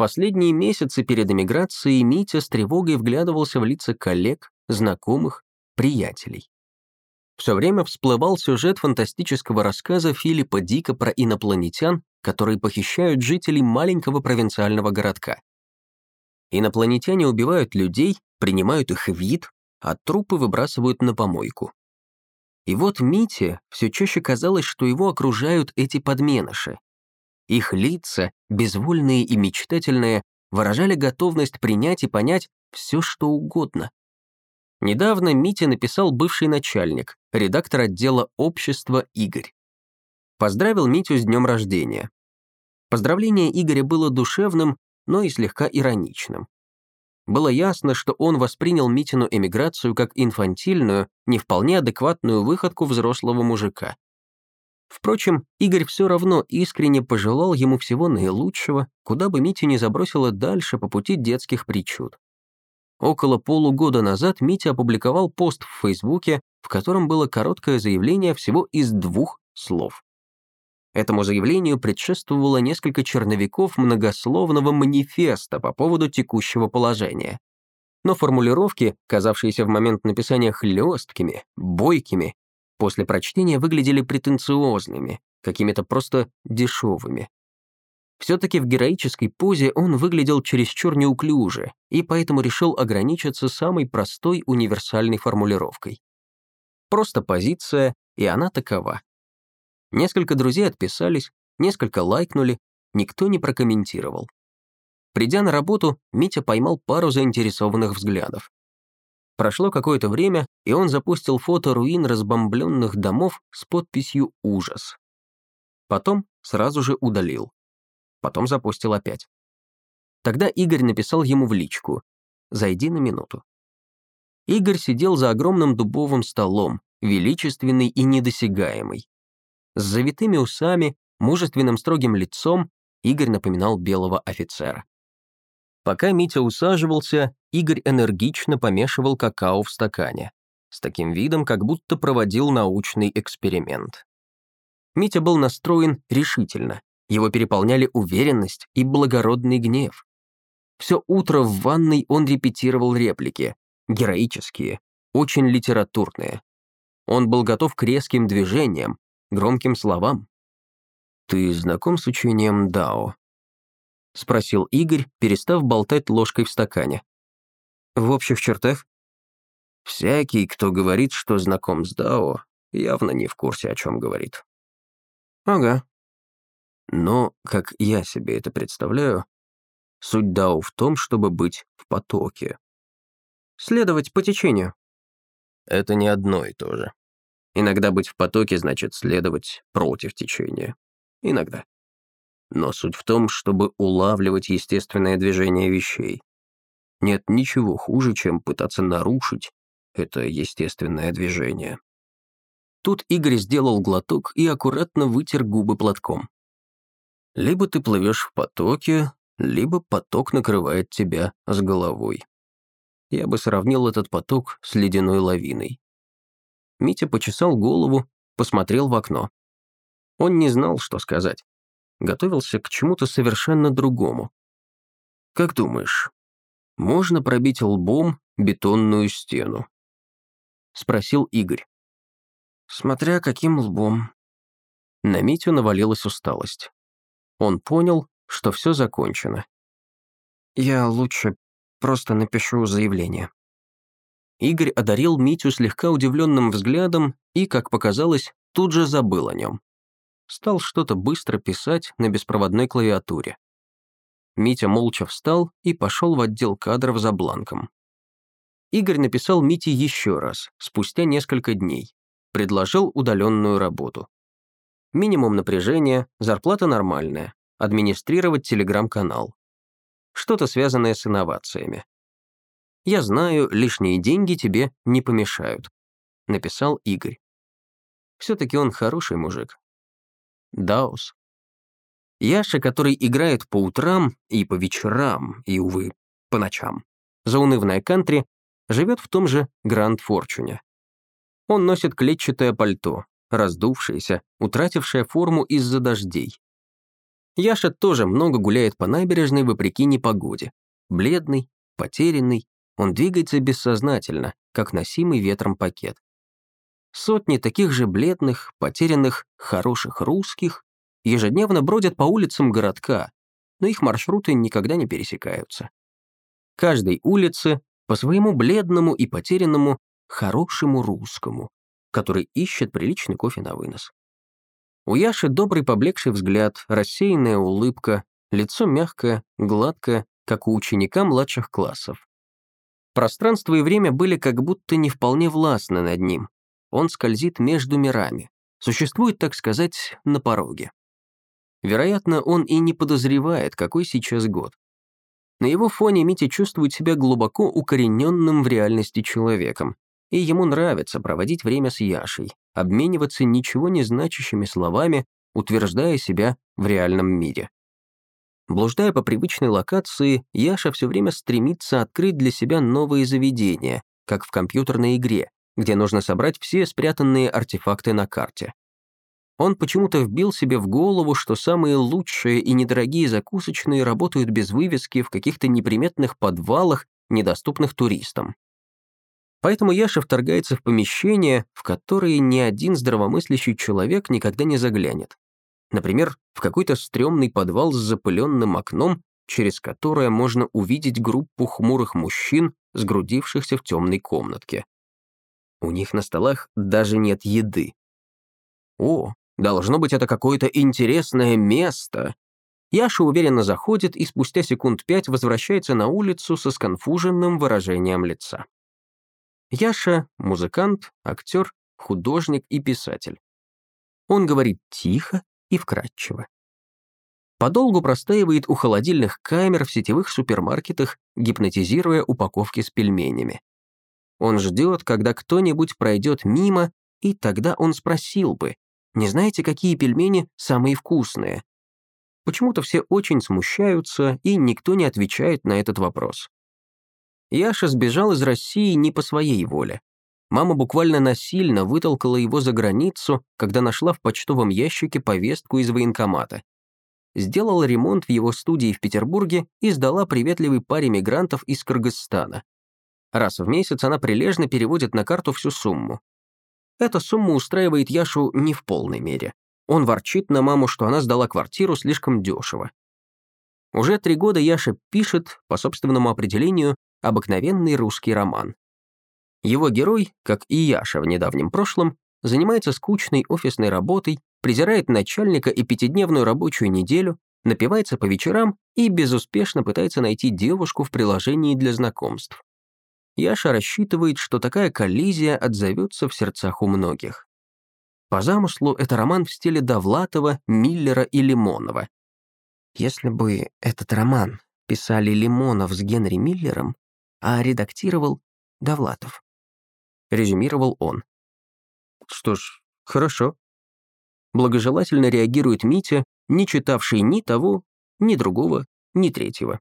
последние месяцы перед эмиграцией Митя с тревогой вглядывался в лица коллег, знакомых, приятелей. Все время всплывал сюжет фантастического рассказа Филиппа Дика про инопланетян, которые похищают жителей маленького провинциального городка. Инопланетяне убивают людей, принимают их вид, а трупы выбрасывают на помойку. И вот Мите все чаще казалось, что его окружают эти подменыши. Их лица, безвольные и мечтательные, выражали готовность принять и понять все, что угодно. Недавно Мите написал бывший начальник, редактор отдела общества Игорь. Поздравил Митю с днем рождения. Поздравление Игоря было душевным, но и слегка ироничным. Было ясно, что он воспринял Митину эмиграцию как инфантильную, не вполне адекватную выходку взрослого мужика. Впрочем, Игорь все равно искренне пожелал ему всего наилучшего, куда бы Митю не забросило дальше по пути детских причуд. Около полугода назад Митя опубликовал пост в Фейсбуке, в котором было короткое заявление всего из двух слов. Этому заявлению предшествовало несколько черновиков многословного манифеста по поводу текущего положения. Но формулировки, казавшиеся в момент написания хлесткими, бойкими, после прочтения выглядели претенциозными, какими-то просто дешевыми. Все-таки в героической позе он выглядел чересчур неуклюже, и поэтому решил ограничиться самой простой универсальной формулировкой. Просто позиция, и она такова. Несколько друзей отписались, несколько лайкнули, никто не прокомментировал. Придя на работу, Митя поймал пару заинтересованных взглядов. Прошло какое-то время, и он запустил фото руин разбомбленных домов с подписью «Ужас». Потом сразу же удалил. Потом запустил опять. Тогда Игорь написал ему в личку «Зайди на минуту». Игорь сидел за огромным дубовым столом, величественный и недосягаемый. С завитыми усами, мужественным строгим лицом Игорь напоминал белого офицера. Пока Митя усаживался, Игорь энергично помешивал какао в стакане, с таким видом, как будто проводил научный эксперимент. Митя был настроен решительно, его переполняли уверенность и благородный гнев. Все утро в ванной он репетировал реплики, героические, очень литературные. Он был готов к резким движениям, громким словам. «Ты знаком с учением Дао?» — спросил Игорь, перестав болтать ложкой в стакане. «В общих чертах?» «Всякий, кто говорит, что знаком с Дао, явно не в курсе, о чем говорит». «Ага». Но, как я себе это представляю, суть Дао в том, чтобы быть в потоке. Следовать по течению. Это не одно и то же. Иногда быть в потоке значит следовать против течения. Иногда. Но суть в том, чтобы улавливать естественное движение вещей. Нет ничего хуже, чем пытаться нарушить это естественное движение. Тут Игорь сделал глоток и аккуратно вытер губы платком. Либо ты плывешь в потоке, либо поток накрывает тебя с головой. Я бы сравнил этот поток с ледяной лавиной. Митя почесал голову, посмотрел в окно. Он не знал, что сказать. Готовился к чему-то совершенно другому. «Как думаешь, можно пробить лбом бетонную стену?» Спросил Игорь. «Смотря каким лбом». На Митю навалилась усталость. Он понял, что все закончено. «Я лучше просто напишу заявление». Игорь одарил Митю слегка удивленным взглядом и, как показалось, тут же забыл о нем. Стал что-то быстро писать на беспроводной клавиатуре. Митя молча встал и пошел в отдел кадров за бланком. Игорь написал Мите еще раз, спустя несколько дней. Предложил удаленную работу. Минимум напряжения, зарплата нормальная, администрировать телеграм-канал. Что-то связанное с инновациями. «Я знаю, лишние деньги тебе не помешают», — написал Игорь. Все-таки он хороший мужик. Даус. Яша, который играет по утрам и по вечерам, и, увы, по ночам, заунывная кантри, живет в том же Гранд Форчуне. Он носит клетчатое пальто, раздувшееся, утратившее форму из-за дождей. Яша тоже много гуляет по набережной вопреки непогоде. Бледный, потерянный, он двигается бессознательно, как носимый ветром пакет. Сотни таких же бледных, потерянных, хороших русских ежедневно бродят по улицам городка, но их маршруты никогда не пересекаются. Каждой улице по своему бледному и потерянному хорошему русскому, который ищет приличный кофе на вынос. У Яши добрый поблекший взгляд, рассеянная улыбка, лицо мягкое, гладкое, как у ученика младших классов. Пространство и время были как будто не вполне властны над ним. Он скользит между мирами, существует, так сказать, на пороге. Вероятно, он и не подозревает, какой сейчас год. На его фоне Митя чувствует себя глубоко укорененным в реальности человеком, и ему нравится проводить время с Яшей, обмениваться ничего не значащими словами, утверждая себя в реальном мире. Блуждая по привычной локации, Яша все время стремится открыть для себя новые заведения, как в компьютерной игре, где нужно собрать все спрятанные артефакты на карте. Он почему-то вбил себе в голову, что самые лучшие и недорогие закусочные работают без вывески в каких-то неприметных подвалах, недоступных туристам. Поэтому Яша вторгается в помещения, в которые ни один здравомыслящий человек никогда не заглянет. Например, в какой-то стрёмный подвал с запыленным окном, через которое можно увидеть группу хмурых мужчин, сгрудившихся в темной комнатке. У них на столах даже нет еды. О, Должно быть, это какое-то интересное место. Яша уверенно заходит и спустя секунд пять возвращается на улицу со сконфуженным выражением лица. Яша — музыкант, актер, художник и писатель. Он говорит тихо и вкрадчиво. Подолгу простаивает у холодильных камер в сетевых супермаркетах, гипнотизируя упаковки с пельменями. Он ждет, когда кто-нибудь пройдет мимо, и тогда он спросил бы, не знаете, какие пельмени самые вкусные? Почему-то все очень смущаются, и никто не отвечает на этот вопрос. Яша сбежал из России не по своей воле. Мама буквально насильно вытолкала его за границу, когда нашла в почтовом ящике повестку из военкомата. Сделала ремонт в его студии в Петербурге и сдала приветливой паре мигрантов из Кыргызстана. Раз в месяц она прилежно переводит на карту всю сумму. Эта сумма устраивает Яшу не в полной мере. Он ворчит на маму, что она сдала квартиру слишком дешево. Уже три года Яша пишет, по собственному определению, обыкновенный русский роман. Его герой, как и Яша в недавнем прошлом, занимается скучной офисной работой, презирает начальника и пятидневную рабочую неделю, напивается по вечерам и безуспешно пытается найти девушку в приложении для знакомств. Яша рассчитывает, что такая коллизия отзовется в сердцах у многих. По замыслу, это роман в стиле Довлатова, Миллера и Лимонова. Если бы этот роман писали Лимонов с Генри Миллером, а редактировал Довлатов. Резюмировал он. Что ж, хорошо. Благожелательно реагирует Митя, не читавший ни того, ни другого, ни третьего.